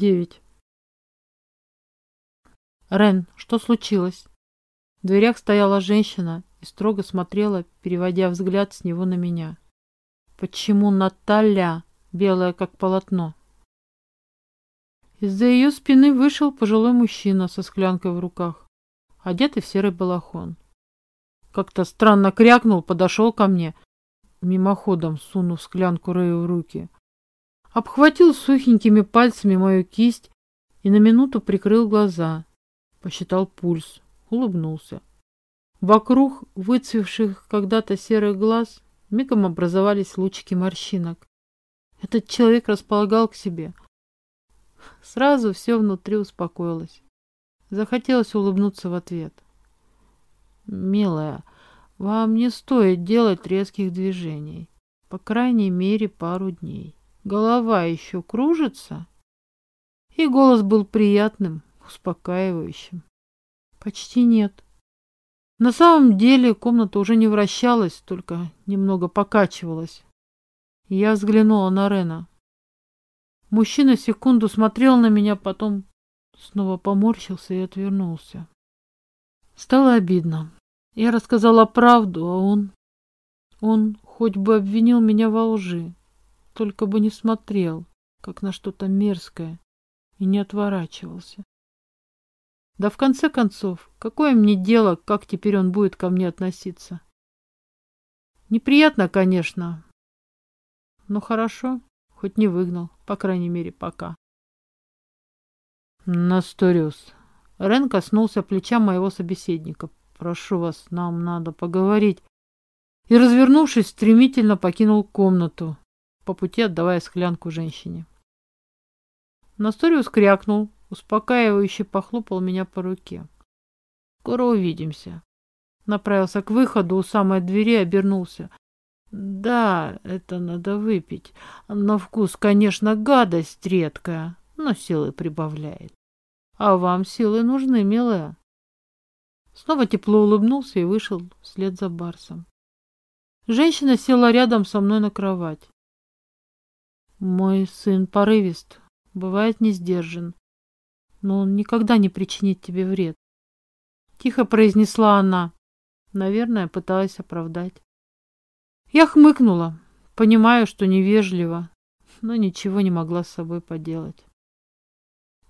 Глава 9. Рен, что случилось? В дверях стояла женщина и строго смотрела, переводя взгляд с него на меня. Почему Наталья белая как полотно? Из-за ее спины вышел пожилой мужчина со склянкой в руках, одетый в серый балахон. Как-то странно крякнул, подошел ко мне, мимоходом сунув склянку Рэю в руки обхватил сухенькими пальцами мою кисть и на минуту прикрыл глаза, посчитал пульс, улыбнулся. Вокруг выцвевших когда-то серых глаз мигом образовались лучики морщинок. Этот человек располагал к себе. Сразу все внутри успокоилось. Захотелось улыбнуться в ответ. «Милая, вам не стоит делать резких движений. По крайней мере, пару дней. Голова еще кружится? И голос был приятным, успокаивающим. Почти нет. На самом деле комната уже не вращалась, только немного покачивалась. Я взглянула на Рена. Мужчина секунду смотрел на меня, потом снова поморщился и отвернулся. Стало обидно. Я рассказала правду, а он... Он хоть бы обвинил меня во лжи только бы не смотрел, как на что-то мерзкое, и не отворачивался. Да в конце концов, какое мне дело, как теперь он будет ко мне относиться? Неприятно, конечно, но хорошо, хоть не выгнал, по крайней мере, пока. Насториус. Рен коснулся плеча моего собеседника. Прошу вас, нам надо поговорить. И, развернувшись, стремительно покинул комнату, по пути отдавая склянку женщине. Насториус крякнул, успокаивающе похлопал меня по руке. «Скоро увидимся». Направился к выходу, у самой двери обернулся. «Да, это надо выпить. На вкус, конечно, гадость редкая, но силы прибавляет. А вам силы нужны, милая». Снова тепло улыбнулся и вышел вслед за Барсом. Женщина села рядом со мной на кровать. Мой сын порывист, бывает не сдержан, но он никогда не причинит тебе вред. Тихо произнесла она, наверное, пыталась оправдать. Я хмыкнула, понимаю, что невежливо, но ничего не могла с собой поделать.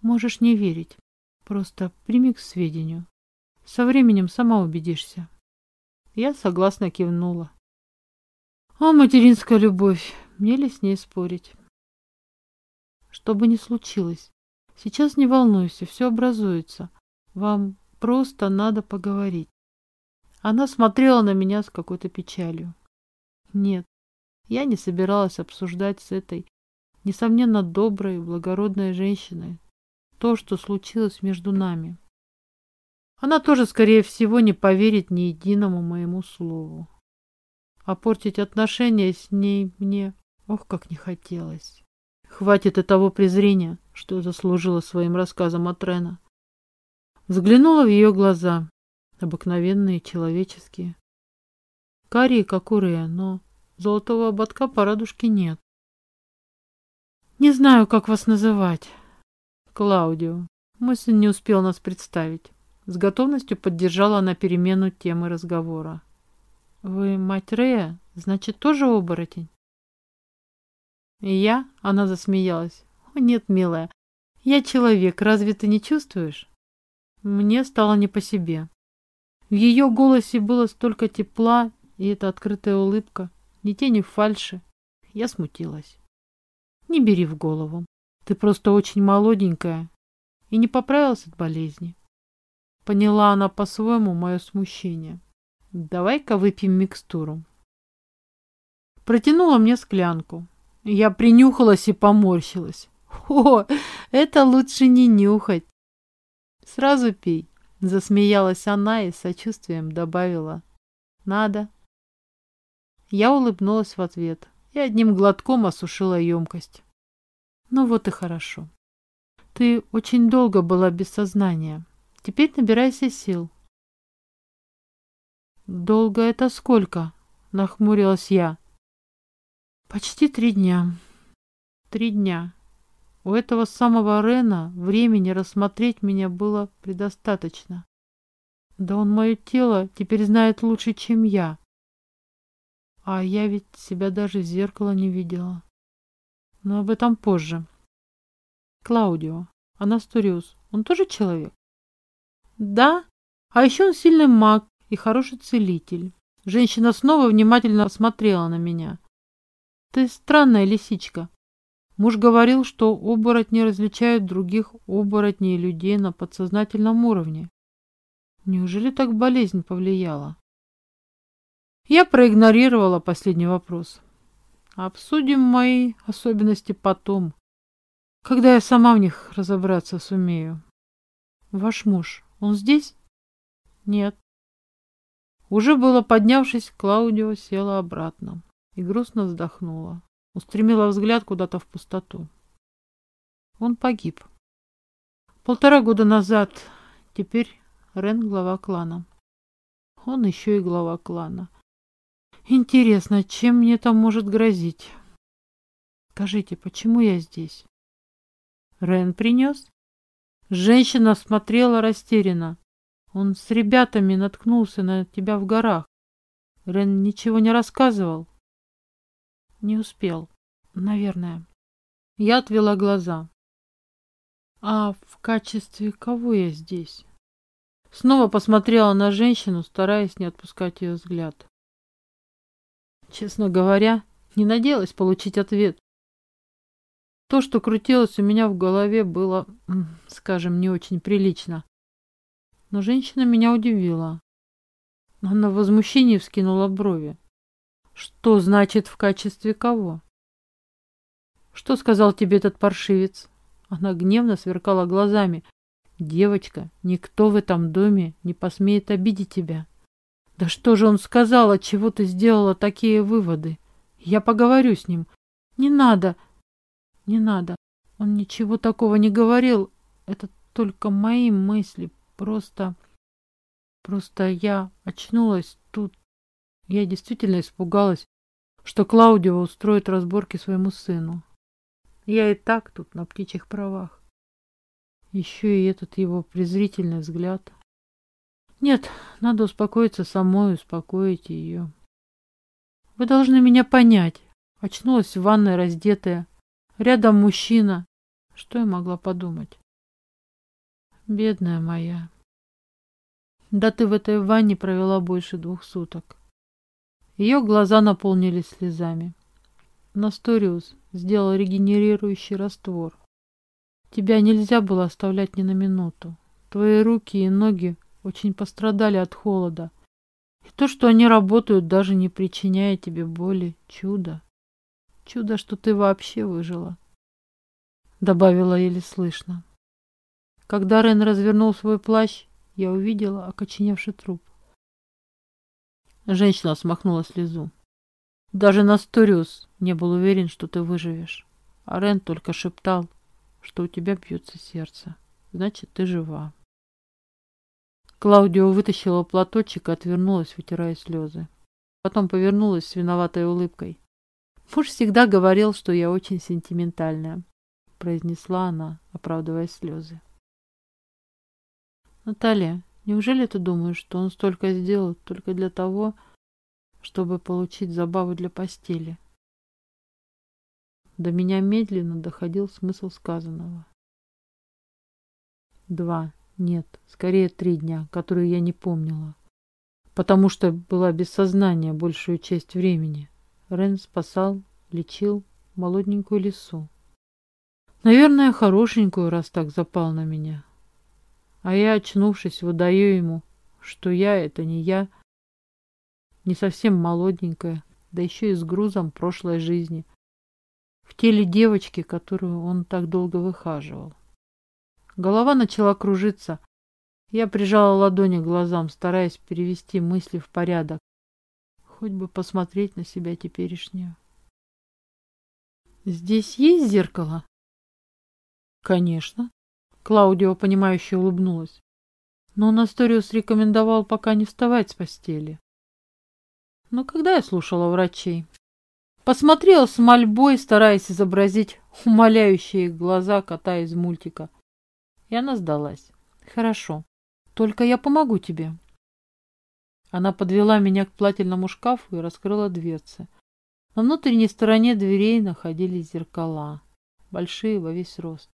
Можешь не верить, просто прими к сведению. Со временем сама убедишься. Я согласно кивнула. О, материнская любовь, мне ли с ней спорить? Что бы ни случилось, сейчас не волнуйся, все образуется. Вам просто надо поговорить. Она смотрела на меня с какой-то печалью. Нет, я не собиралась обсуждать с этой, несомненно, доброй, благородной женщиной то, что случилось между нами. Она тоже, скорее всего, не поверит ни единому моему слову. А портить отношения с ней мне Ох, как не хотелось. Хватит и того презрения, что заслужила своим рассказом от Рена. Взглянула в ее глаза, обыкновенные, человеческие. Карие, как у Рея, но золотого ободка по радужке нет. Не знаю, как вас называть. Клаудио. Мой сын не успел нас представить. С готовностью поддержала она перемену темы разговора. Вы мать Рея, значит, тоже оборотень? Я? Она засмеялась. О, нет, милая, я человек, разве ты не чувствуешь? Мне стало не по себе. В ее голосе было столько тепла, и эта открытая улыбка, ни тени фальши. Я смутилась. Не бери в голову. Ты просто очень молоденькая и не поправилась от болезни. Поняла она по-своему мое смущение. Давай-ка выпьем микстуру. Протянула мне склянку. Я принюхалась и поморщилась. О, это лучше не нюхать. Сразу пей. Засмеялась она и сочувствием добавила. Надо. Я улыбнулась в ответ и одним глотком осушила емкость. Ну вот и хорошо. Ты очень долго была без сознания. Теперь набирайся сил. Долго это сколько? Нахмурилась я. Почти три дня. Три дня. У этого самого Рена времени рассмотреть меня было предостаточно. Да он мое тело теперь знает лучше, чем я. А я ведь себя даже в зеркало не видела. Но об этом позже. Клаудио, Анасториус, он тоже человек? Да, а еще он сильный маг и хороший целитель. Женщина снова внимательно смотрела на меня. Ты странная лисичка. Муж говорил, что оборотни различают других оборотней людей на подсознательном уровне. Неужели так болезнь повлияла? Я проигнорировала последний вопрос. Обсудим мои особенности потом, когда я сама в них разобраться сумею. Ваш муж, он здесь? Нет. Уже было поднявшись, Клаудио села обратно и грустно вздохнула. Устремила взгляд куда-то в пустоту. Он погиб. Полтора года назад. Теперь Рен глава клана. Он еще и глава клана. Интересно, чем мне там может грозить? Скажите, почему я здесь? Рен принес? Женщина смотрела растерянно. Он с ребятами наткнулся на тебя в горах. Рен ничего не рассказывал. Не успел, наверное. Я отвела глаза. А в качестве кого я здесь? Снова посмотрела на женщину, стараясь не отпускать ее взгляд. Честно говоря, не надеялась получить ответ. То, что крутилось у меня в голове, было, скажем, не очень прилично. Но женщина меня удивила. Она в возмущении вскинула брови. Что значит в качестве кого? Что сказал тебе этот паршивец? Она гневно сверкала глазами, Девочка, никто в этом доме не посмеет обидеть тебя. Да что же он сказал, от чего ты сделала такие выводы? Я поговорю с ним. Не надо. Не надо. Он ничего такого не говорил. Это только мои мысли. Просто... Просто я очнулась тут. Я действительно испугалась, что Клаудио устроит разборки своему сыну. Я и так тут на птичьих правах. Еще и этот его презрительный взгляд. Нет, надо успокоиться самой, успокоить ее. Вы должны меня понять. Очнулась в ванной раздетая. Рядом мужчина. Что я могла подумать? Бедная моя. Да ты в этой ванне провела больше двух суток. Ее глаза наполнились слезами. Насториус сделал регенерирующий раствор. Тебя нельзя было оставлять ни на минуту. Твои руки и ноги очень пострадали от холода. И то, что они работают, даже не причиняя тебе боли, чудо. Чудо, что ты вообще выжила. Добавила еле слышно. Когда Рен развернул свой плащ, я увидела окоченевший труп. Женщина смахнула слезу. Даже Насториус не был уверен, что ты выживешь. А Рен только шептал, что у тебя бьется сердце. Значит, ты жива. Клаудио вытащила платочек и отвернулась, вытирая слезы. Потом повернулась с виноватой улыбкой. Муж всегда говорил, что я очень сентиментальная, произнесла она, оправдывая слезы. Наталья, неужели ты думаешь, что он столько сделал только для того, чтобы получить забаву для постели? До меня медленно доходил смысл сказанного. Два, нет, скорее три дня, которые я не помнила, потому что была без сознания большую часть времени. Рен спасал, лечил молоденькую лису. Наверное, хорошенькую, раз так запал на меня. А я, очнувшись, выдаю ему, что я — это не я, не совсем молоденькая, да еще и с грузом прошлой жизни, в теле девочки, которую он так долго выхаживал. Голова начала кружиться. Я прижала ладони к глазам, стараясь перевести мысли в порядок. Хоть бы посмотреть на себя теперешнюю. «Здесь есть зеркало?» «Конечно». Клаудио, понимающе улыбнулась. Но Насториус рекомендовал пока не вставать с постели. Но когда я слушала врачей? Посмотрела с мольбой, стараясь изобразить умоляющие глаза кота из мультика. И она сдалась. Хорошо, только я помогу тебе. Она подвела меня к плательному шкафу и раскрыла дверцы. На внутренней стороне дверей находились зеркала, большие во весь рост.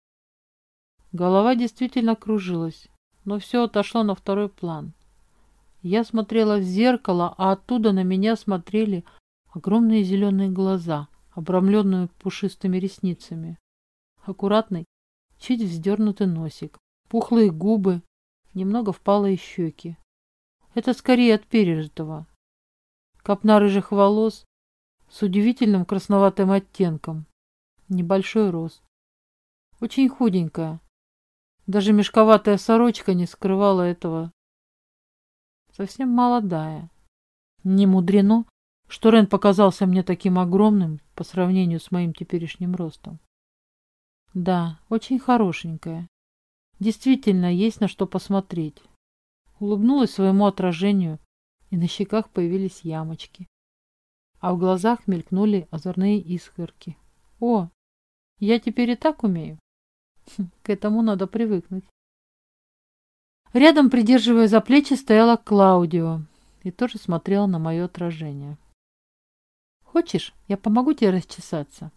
Голова действительно кружилась, но все отошло на второй план. Я смотрела в зеркало, а оттуда на меня смотрели огромные зеленые глаза, обрамленные пушистыми ресницами. Аккуратный, чуть вздернутый носик, пухлые губы, немного впалые щеки. Это скорее от пережитого. Копна рыжих волос с удивительным красноватым оттенком. Небольшой рост. Очень худенькая. Даже мешковатая сорочка не скрывала этого. Совсем молодая. Не мудрено, что Рен показался мне таким огромным по сравнению с моим теперешним ростом. Да, очень хорошенькая. Действительно, есть на что посмотреть. Улыбнулась своему отражению, и на щеках появились ямочки. А в глазах мелькнули озорные искорки. О, я теперь и так умею. К этому надо привыкнуть. Рядом, придерживая за плечи, стояла Клаудио и тоже смотрела на мое отражение. Хочешь, я помогу тебе расчесаться?»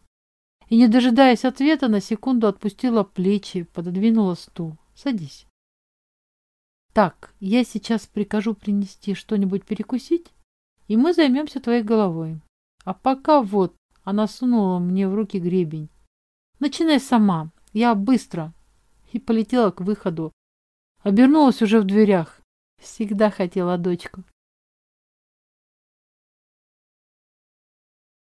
И, не дожидаясь ответа, на секунду отпустила плечи, пододвинула стул. «Садись». «Так, я сейчас прикажу принести что-нибудь перекусить, и мы займемся твоей головой. А пока вот...» Она сунула мне в руки гребень. «Начинай сама. Я быстро». И полетела к выходу. Обернулась уже в дверях. Всегда хотела дочку.